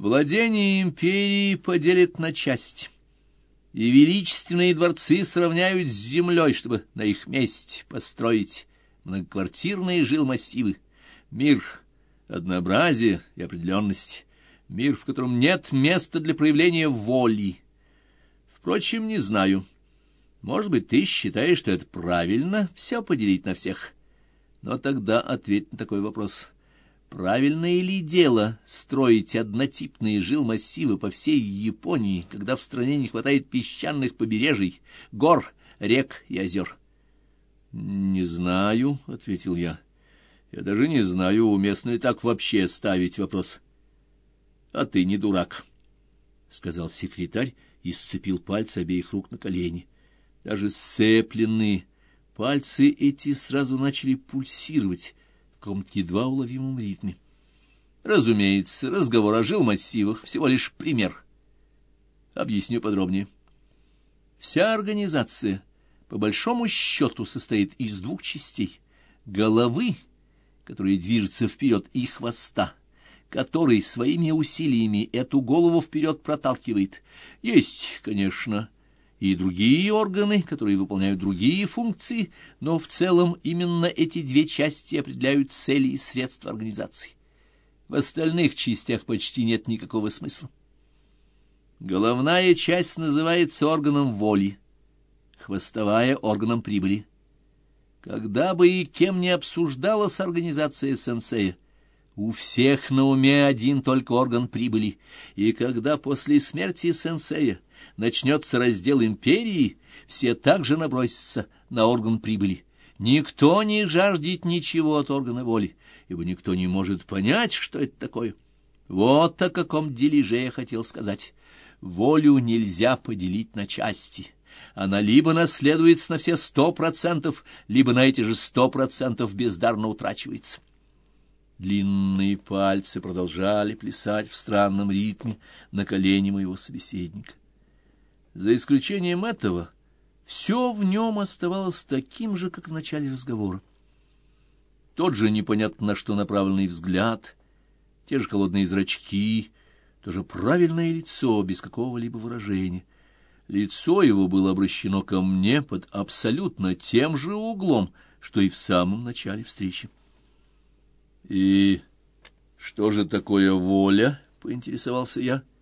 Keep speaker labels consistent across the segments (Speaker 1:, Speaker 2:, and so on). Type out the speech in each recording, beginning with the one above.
Speaker 1: Владение империи поделит на части, и величественные дворцы сравняют с землей, чтобы на их месте построить многоквартирные жилмассивы. Мир однообразия и определенности, мир, в котором нет места для проявления воли. Впрочем, не знаю. Может быть, ты считаешь, что это правильно все поделить на всех. Но тогда ответь на такой вопрос — Правильное ли дело строить однотипные жилмассивы по всей Японии, когда в стране не хватает песчаных побережий, гор, рек и озер? — Не знаю, — ответил я. — Я даже не знаю, уместно ли так вообще ставить вопрос. — А ты не дурак, — сказал секретарь и сцепил пальцы обеих рук на колени. Даже сцепленные пальцы эти сразу начали пульсировать, каком-то едва уловимом ритме. Разумеется, разговор о жилмассивах — всего лишь пример. Объясню подробнее. Вся организация, по большому счету, состоит из двух частей. Головы, которая движется вперед, и хвоста, который своими усилиями эту голову вперед проталкивает. Есть, конечно, и другие органы, которые выполняют другие функции, но в целом именно эти две части определяют цели и средства организации. В остальных частях почти нет никакого смысла. Головная часть называется органом воли, хвостовая — органом прибыли. Когда бы и кем не обсуждалась организация сенсея, у всех на уме один только орган прибыли, и когда после смерти сенсея начнется раздел империи, все также набросятся на орган прибыли. Никто не жаждет ничего от органа воли, ибо никто не может понять, что это такое. Вот о каком дележе я хотел сказать. Волю нельзя поделить на части. Она либо наследуется на все сто процентов, либо на эти же сто процентов бездарно утрачивается. Длинные пальцы продолжали плясать в странном ритме на колени моего собеседника. За исключением этого, все в нем оставалось таким же, как в начале разговора. Тот же непонятно на что направленный взгляд, те же холодные зрачки, то же правильное лицо без какого-либо выражения. Лицо его было обращено ко мне под абсолютно тем же углом, что и в самом начале встречи. — И что же такое воля? — поинтересовался я. —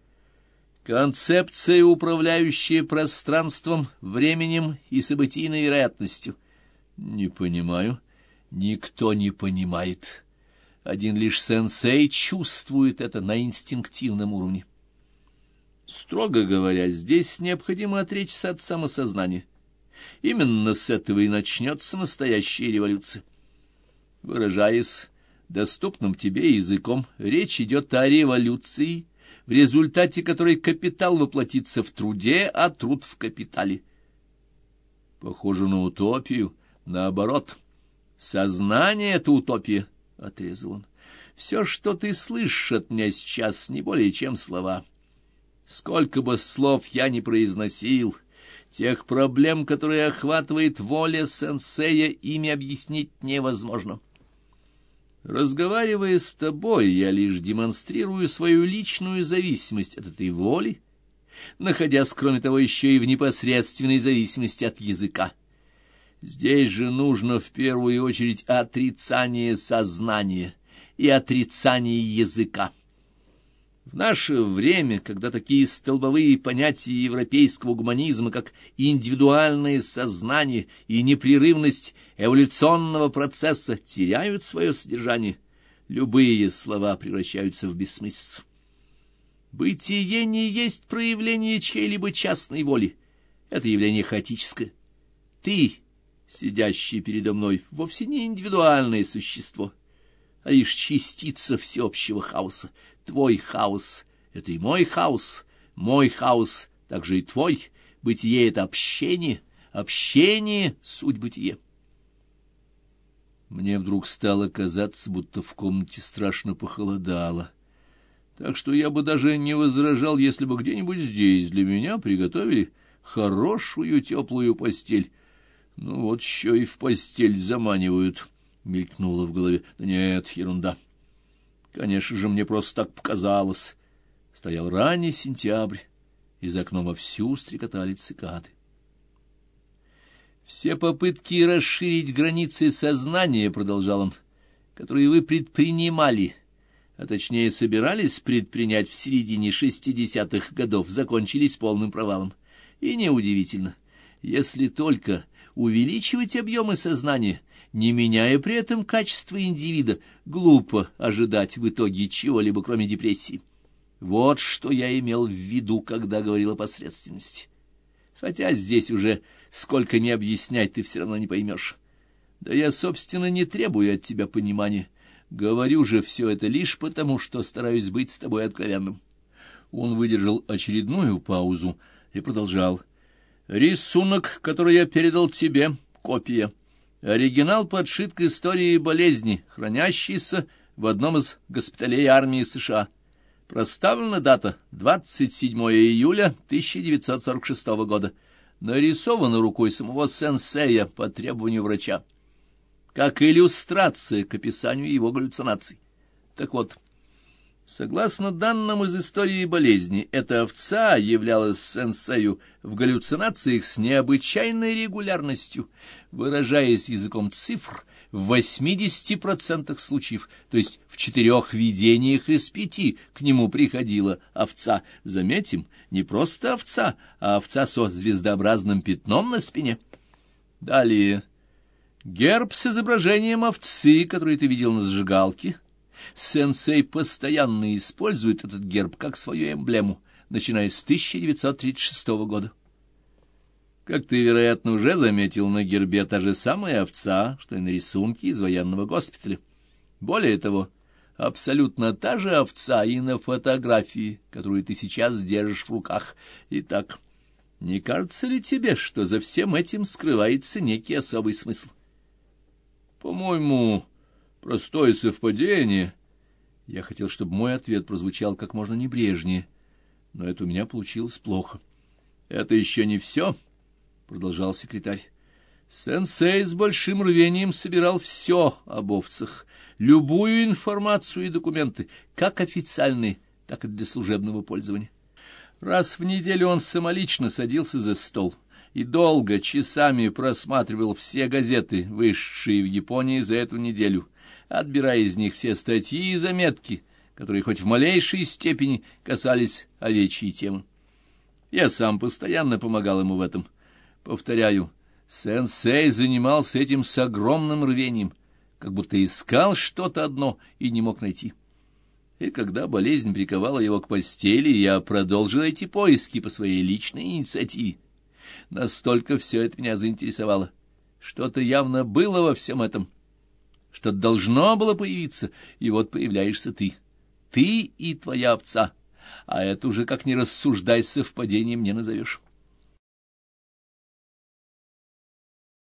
Speaker 1: Концепция, управляющая пространством, временем и событийной вероятностью. Не понимаю. Никто не понимает. Один лишь сенсей чувствует это на инстинктивном уровне. Строго говоря, здесь необходимо отречься от самосознания. Именно с этого и начнется настоящая революция. Выражаясь доступным тебе языком, речь идет о революции, в результате которой капитал воплотится в труде, а труд в капитале. Похоже на утопию, наоборот. Сознание — это утопия, — отрезал он. Все, что ты слышишь от меня сейчас, не более чем слова. Сколько бы слов я ни произносил, тех проблем, которые охватывает воля сенсея, ими объяснить невозможно. Разговаривая с тобой, я лишь демонстрирую свою личную зависимость от этой воли, находясь, кроме того, еще и в непосредственной зависимости от языка. Здесь же нужно в первую очередь отрицание сознания и отрицание языка. В наше время, когда такие столбовые понятия европейского гуманизма, как индивидуальное сознание и непрерывность эволюционного процесса, теряют свое содержание, любые слова превращаются в бессмыслицу. Бытие не есть проявление чьей-либо частной воли. Это явление хаотическое. Ты, сидящий передо мной, вовсе не индивидуальное существо, а лишь частица всеобщего хаоса — твой хаос — это и мой хаос, мой хаос — также и твой. Бытие — это общение, общение — суть бытие. Мне вдруг стало казаться, будто в комнате страшно похолодало. Так что я бы даже не возражал, если бы где-нибудь здесь для меня приготовили хорошую теплую постель. Ну вот еще и в постель заманивают, — мелькнуло в голове. Нет, ерунда. Конечно же, мне просто так показалось. Стоял ранний сентябрь, и за окном вовсю стрекотали цикады. Все попытки расширить границы сознания, — продолжал он, — которые вы предпринимали, а точнее собирались предпринять в середине шестидесятых годов, закончились полным провалом. И неудивительно, если только увеличивать объемы сознания, не меняя при этом качество индивида, глупо ожидать в итоге чего-либо, кроме депрессии. Вот что я имел в виду, когда говорил о посредственности. Хотя здесь уже сколько не объяснять, ты все равно не поймешь. Да я, собственно, не требую от тебя понимания. Говорю же все это лишь потому, что стараюсь быть с тобой откровенным. Он выдержал очередную паузу и продолжал. Рисунок, который я передал тебе, копия. Оригинал подшит к истории болезни, хранящийся в одном из госпиталей армии США. Проставлена дата 27 июля 1946 года. Нарисована рукой самого сенсея по требованию врача. Как иллюстрация к описанию его галлюцинаций. Так вот, Согласно данным из истории болезни, эта овца являлась сенсею в галлюцинациях с необычайной регулярностью, выражаясь языком цифр в 80% случаев, то есть в четырех видениях из пяти к нему приходила овца. Заметим, не просто овца, а овца со звездообразным пятном на спине. Далее. Герб с изображением овцы, который ты видел на зажигалке — Сенсей постоянно использует этот герб как свою эмблему, начиная с 1936 года. Как ты, вероятно, уже заметил, на гербе та же самая овца, что и на рисунке из военного госпиталя. Более того, абсолютно та же овца и на фотографии, которую ты сейчас держишь в руках. Итак, не кажется ли тебе, что за всем этим скрывается некий особый смысл? По-моему, простое совпадение. Я хотел, чтобы мой ответ прозвучал как можно небрежнее, но это у меня получилось плохо. — Это еще не все, — продолжал секретарь. Сенсей с большим рвением собирал все об овцах, любую информацию и документы, как официальные, так и для служебного пользования. Раз в неделю он самолично садился за стол и долго, часами просматривал все газеты, вышедшие в Японии за эту неделю — отбирая из них все статьи и заметки, которые хоть в малейшей степени касались овечьей темы. Я сам постоянно помогал ему в этом. Повторяю, сенсей занимался этим с огромным рвением, как будто искал что-то одно и не мог найти. И когда болезнь приковала его к постели, я продолжил эти поиски по своей личной инициативе. Настолько все это меня заинтересовало. Что-то явно было во всем этом — что должно было появиться, и вот появляешься ты. Ты и твоя овца, а это уже как не рассуждай совпадением не назовешь.